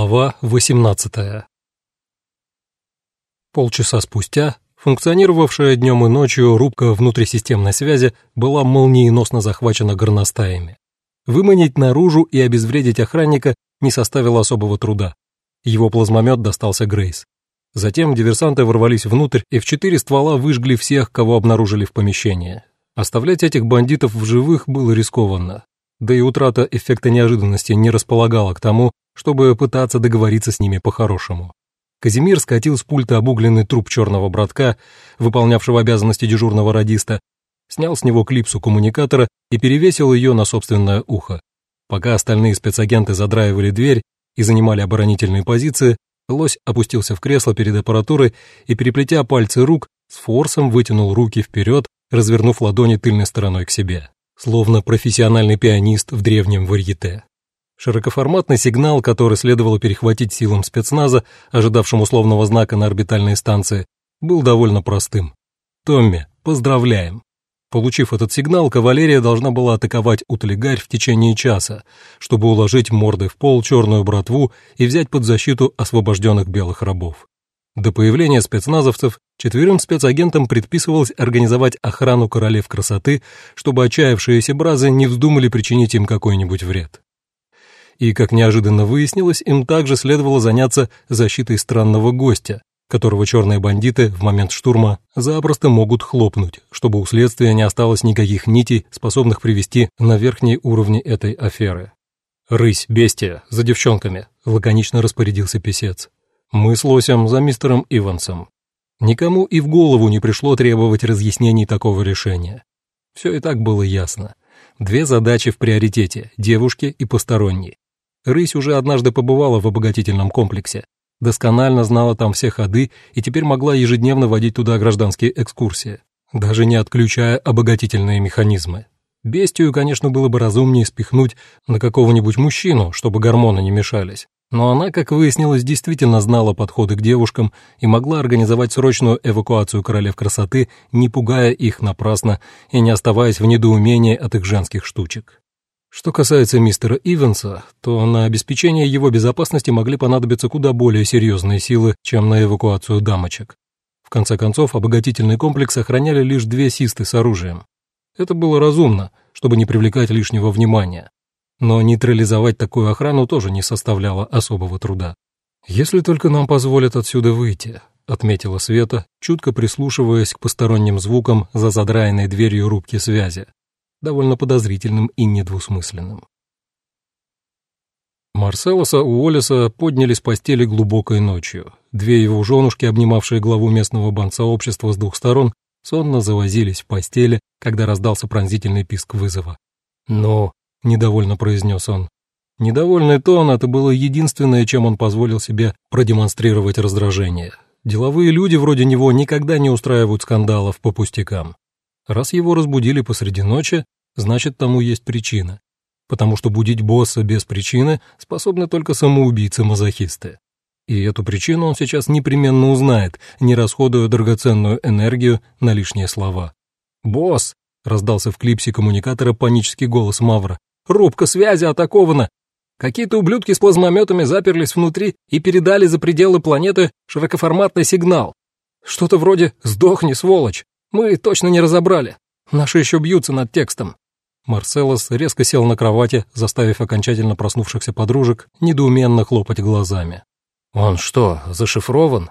Глава 18 Полчаса спустя функционировавшая днем и ночью рубка внутрисистемной связи была молниеносно захвачена горностаями. Выманить наружу и обезвредить охранника не составило особого труда. Его плазмомет достался Грейс. Затем диверсанты ворвались внутрь и в четыре ствола выжгли всех, кого обнаружили в помещении. Оставлять этих бандитов в живых было рискованно. Да и утрата эффекта неожиданности не располагала к тому, чтобы пытаться договориться с ними по-хорошему. Казимир скатил с пульта обугленный труп черного братка, выполнявшего обязанности дежурного радиста, снял с него клипсу коммуникатора и перевесил ее на собственное ухо. Пока остальные спецагенты задраивали дверь и занимали оборонительные позиции, лось опустился в кресло перед аппаратурой и, переплетя пальцы рук, с форсом вытянул руки вперед, развернув ладони тыльной стороной к себе, словно профессиональный пианист в древнем варьете. Широкоформатный сигнал, который следовало перехватить силам спецназа, ожидавшим условного знака на орбитальной станции, был довольно простым. «Томми, поздравляем!» Получив этот сигнал, кавалерия должна была атаковать Утлигарь в течение часа, чтобы уложить морды в пол черную братву и взять под защиту освобожденных белых рабов. До появления спецназовцев четверым спецагентам предписывалось организовать охрану королев красоты, чтобы отчаявшиеся бразы не вздумали причинить им какой-нибудь вред и, как неожиданно выяснилось, им также следовало заняться защитой странного гостя, которого черные бандиты в момент штурма запросто могут хлопнуть, чтобы у следствия не осталось никаких нитей, способных привести на верхние уровни этой аферы. «Рысь, бестия, за девчонками», — лаконично распорядился писец. «Мы с Лосем за мистером Ивансом». Никому и в голову не пришло требовать разъяснений такого решения. Все и так было ясно. Две задачи в приоритете – девушки и посторонние. Рысь уже однажды побывала в обогатительном комплексе, досконально знала там все ходы и теперь могла ежедневно водить туда гражданские экскурсии, даже не отключая обогатительные механизмы. Бестию, конечно, было бы разумнее спихнуть на какого-нибудь мужчину, чтобы гормоны не мешались. Но она, как выяснилось, действительно знала подходы к девушкам и могла организовать срочную эвакуацию королев красоты, не пугая их напрасно и не оставаясь в недоумении от их женских штучек. Что касается мистера Ивенса, то на обеспечение его безопасности могли понадобиться куда более серьезные силы, чем на эвакуацию дамочек. В конце концов, обогатительный комплекс охраняли лишь две систы с оружием. Это было разумно, чтобы не привлекать лишнего внимания. Но нейтрализовать такую охрану тоже не составляло особого труда. «Если только нам позволят отсюда выйти», — отметила Света, чутко прислушиваясь к посторонним звукам за задраенной дверью рубки связи довольно подозрительным и недвусмысленным. Марселоса у Уоллеса подняли с постели глубокой ночью. Две его женушки, обнимавшие главу местного бандсообщества с двух сторон, сонно завозились в постели, когда раздался пронзительный писк вызова. «Но», — недовольно произнес он, Недовольный тон — это было единственное, чем он позволил себе продемонстрировать раздражение. Деловые люди вроде него никогда не устраивают скандалов по пустякам. Раз его разбудили посреди ночи, значит, тому есть причина. Потому что будить босса без причины способны только самоубийцы-мазохисты. И эту причину он сейчас непременно узнает, не расходуя драгоценную энергию на лишние слова. «Босс!» — раздался в клипсе коммуникатора панический голос Мавра. «Рубка связи атакована! Какие-то ублюдки с плазмометами заперлись внутри и передали за пределы планеты широкоформатный сигнал. Что-то вроде «Сдохни, сволочь!» Мы точно не разобрали. Наши еще бьются над текстом». Марселос резко сел на кровати, заставив окончательно проснувшихся подружек недоуменно хлопать глазами. «Он что, зашифрован?»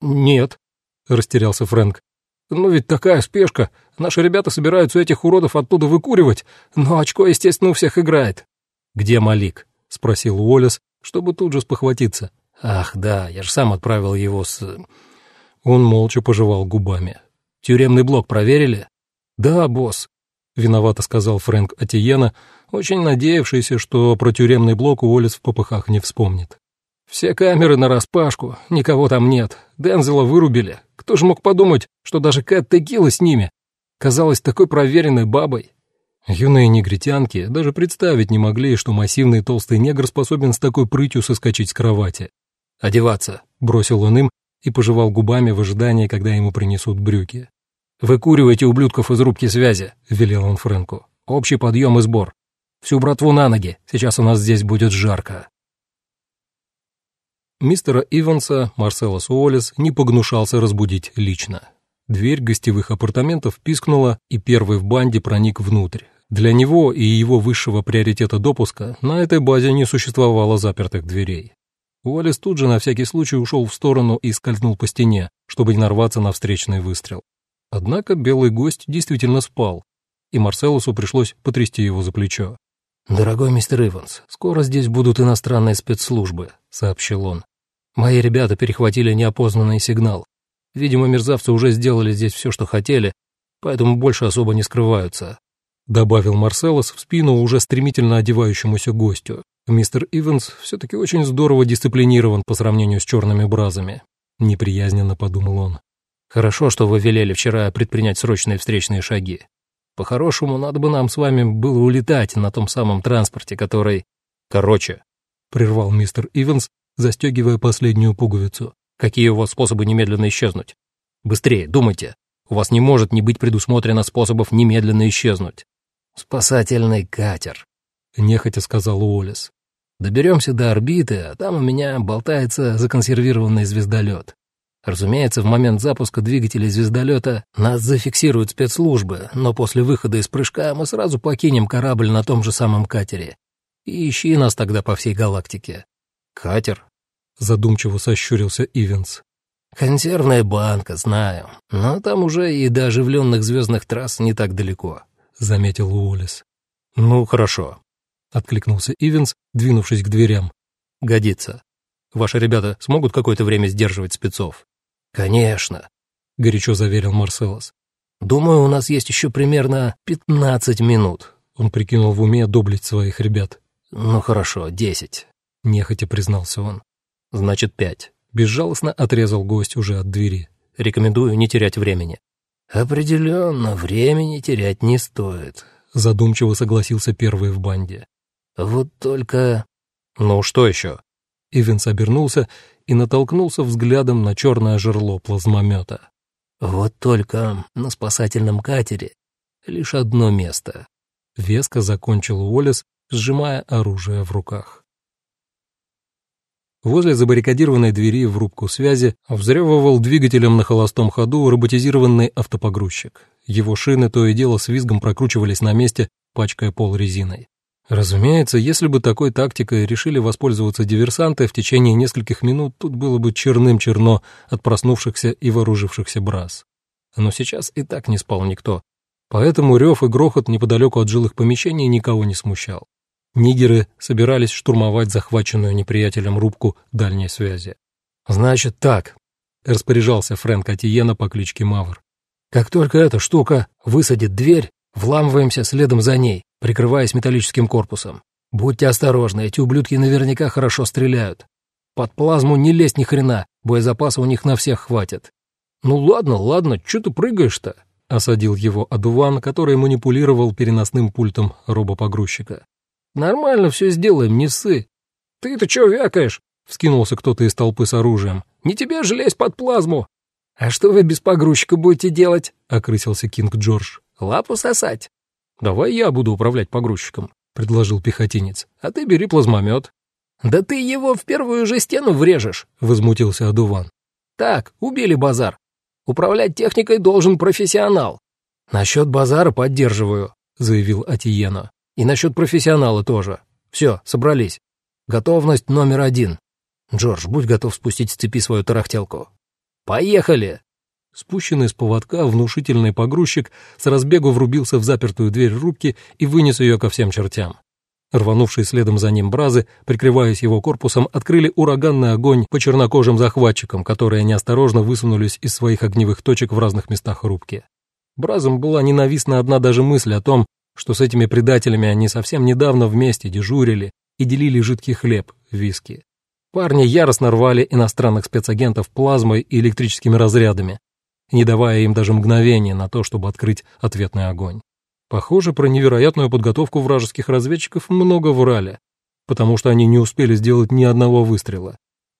«Нет», — растерялся Фрэнк. «Ну ведь такая спешка. Наши ребята собираются этих уродов оттуда выкуривать, но очко, естественно, у всех играет». «Где Малик?» — спросил Уоллес, чтобы тут же спохватиться. «Ах, да, я же сам отправил его с...» Он молча пожевал губами. Тюремный блок проверили? Да, босс, виновато сказал Фрэнк Атиена, очень надеявшийся, что про тюремный блок Уоллес в попыхах не вспомнит. Все камеры нараспашку, никого там нет. Дензела вырубили. Кто же мог подумать, что даже Кэт Текила с ними? Казалась такой проверенной бабой. Юные негритянки даже представить не могли, что массивный толстый негр способен с такой прытью соскочить с кровати. «Одеваться», — бросил он им и пожевал губами в ожидании, когда ему принесут брюки. «Выкуривайте ублюдков из рубки связи», — велел он Фрэнку. «Общий подъем и сбор. Всю братву на ноги, сейчас у нас здесь будет жарко». Мистера Иванса Марселос Уоллес не погнушался разбудить лично. Дверь гостевых апартаментов пискнула, и первый в банде проник внутрь. Для него и его высшего приоритета допуска на этой базе не существовало запертых дверей. Уоллес тут же на всякий случай ушел в сторону и скользнул по стене, чтобы не нарваться на встречный выстрел. Однако белый гость действительно спал, и Марселусу пришлось потрясти его за плечо. «Дорогой мистер Иванс, скоро здесь будут иностранные спецслужбы», — сообщил он. «Мои ребята перехватили неопознанный сигнал. Видимо, мерзавцы уже сделали здесь все, что хотели, поэтому больше особо не скрываются», — добавил Марселос в спину уже стремительно одевающемуся гостю. Мистер Иванс все-таки очень здорово дисциплинирован по сравнению с черными бразами, — неприязненно подумал он. «Хорошо, что вы велели вчера предпринять срочные встречные шаги. По-хорошему, надо бы нам с вами было улетать на том самом транспорте, который... Короче, — прервал мистер Иванс, застегивая последнюю пуговицу. Какие у вас способы немедленно исчезнуть? Быстрее, думайте. У вас не может не быть предусмотрено способов немедленно исчезнуть. Спасательный катер, — нехотя сказал Уоллес. Доберемся до орбиты, а там у меня болтается законсервированный звездолет. Разумеется, в момент запуска двигателей звездолета нас зафиксируют спецслужбы, но после выхода из прыжка мы сразу покинем корабль на том же самом катере. И ищи нас тогда по всей галактике. Катер? Задумчиво сощурился Ивенс. Консервная банка, знаю, но там уже и до оживленных звездных трасс не так далеко, заметил Уоллес. Ну, хорошо, откликнулся Ивенс, двинувшись к дверям. Годится. Ваши ребята смогут какое-то время сдерживать спецов? «Конечно», — горячо заверил Марселос. «Думаю, у нас есть еще примерно пятнадцать минут». Он прикинул в уме доблесть своих ребят. «Ну хорошо, десять», — нехотя признался он. «Значит, пять». Безжалостно отрезал гость уже от двери. «Рекомендую не терять времени». «Определенно, времени терять не стоит», — задумчиво согласился первый в банде. «Вот только...» «Ну, что еще?» Ивенс обернулся и натолкнулся взглядом на черное жерло плазмомета. «Вот только на спасательном катере лишь одно место», — веско закончил Уоллес, сжимая оружие в руках. Возле забаррикадированной двери в рубку связи взрёвывал двигателем на холостом ходу роботизированный автопогрузчик. Его шины то и дело с визгом прокручивались на месте, пачкая пол резиной. Разумеется, если бы такой тактикой решили воспользоваться диверсанты, в течение нескольких минут тут было бы черным-черно от проснувшихся и вооружившихся брас. Но сейчас и так не спал никто. Поэтому рев и грохот неподалеку от жилых помещений никого не смущал. Нигеры собирались штурмовать захваченную неприятелем рубку дальней связи. «Значит так», — распоряжался Фрэнк Атиена по кличке Мавр. «Как только эта штука высадит дверь, вламываемся следом за ней прикрываясь металлическим корпусом. «Будьте осторожны, эти ублюдки наверняка хорошо стреляют. Под плазму не лезть ни хрена, боезапаса у них на всех хватит». «Ну ладно, ладно, чё ты прыгаешь-то?» — осадил его одуван, который манипулировал переносным пультом робопогрузчика. «Нормально все сделаем, не ссы». «Ты-то чё вякаешь?» — вскинулся кто-то из толпы с оружием. «Не тебе же лезть под плазму!» «А что вы без погрузчика будете делать?» — окрысился Кинг Джордж. «Лапу сосать?» «Давай я буду управлять погрузчиком», — предложил пехотинец. «А ты бери плазмомет». «Да ты его в первую же стену врежешь», — возмутился одуван. «Так, убили базар. Управлять техникой должен профессионал». «Насчет базара поддерживаю», — заявил Атиена. «И насчет профессионала тоже. Все, собрались. Готовность номер один. Джордж, будь готов спустить с цепи свою тарахтелку». «Поехали!» Спущенный с поводка внушительный погрузчик с разбегу врубился в запертую дверь рубки и вынес ее ко всем чертям. Рванувшие следом за ним бразы, прикрываясь его корпусом, открыли ураганный огонь по чернокожим захватчикам, которые неосторожно высунулись из своих огневых точек в разных местах рубки. Бразам была ненавистна одна даже мысль о том, что с этими предателями они совсем недавно вместе дежурили и делили жидкий хлеб, виски. Парни яростно рвали иностранных спецагентов плазмой и электрическими разрядами, не давая им даже мгновения на то, чтобы открыть ответный огонь. Похоже, про невероятную подготовку вражеских разведчиков много врали, потому что они не успели сделать ни одного выстрела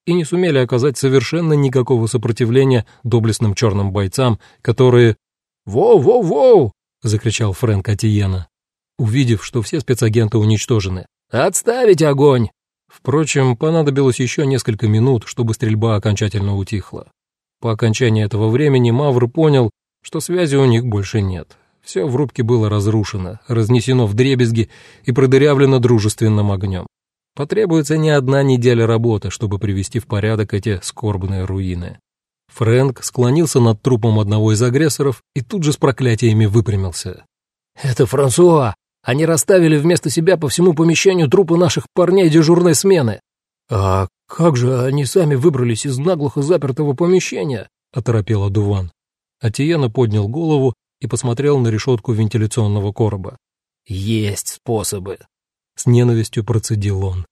и не сумели оказать совершенно никакого сопротивления доблестным черным бойцам, которые «Воу-воу-воу!» — закричал Фрэнк Атиена, увидев, что все спецагенты уничтожены. «Отставить огонь!» Впрочем, понадобилось еще несколько минут, чтобы стрельба окончательно утихла. По окончании этого времени Мавр понял, что связи у них больше нет. Все в рубке было разрушено, разнесено в дребезги и продырявлено дружественным огнем. Потребуется не одна неделя работы, чтобы привести в порядок эти скорбные руины. Фрэнк склонился над трупом одного из агрессоров и тут же с проклятиями выпрямился. «Это Франсуа! Они расставили вместо себя по всему помещению трупы наших парней дежурной смены!» «А как же они сами выбрались из наглухо запертого помещения?» — оторопела Дуван. Атиена поднял голову и посмотрел на решетку вентиляционного короба. «Есть способы», — с ненавистью процедил он.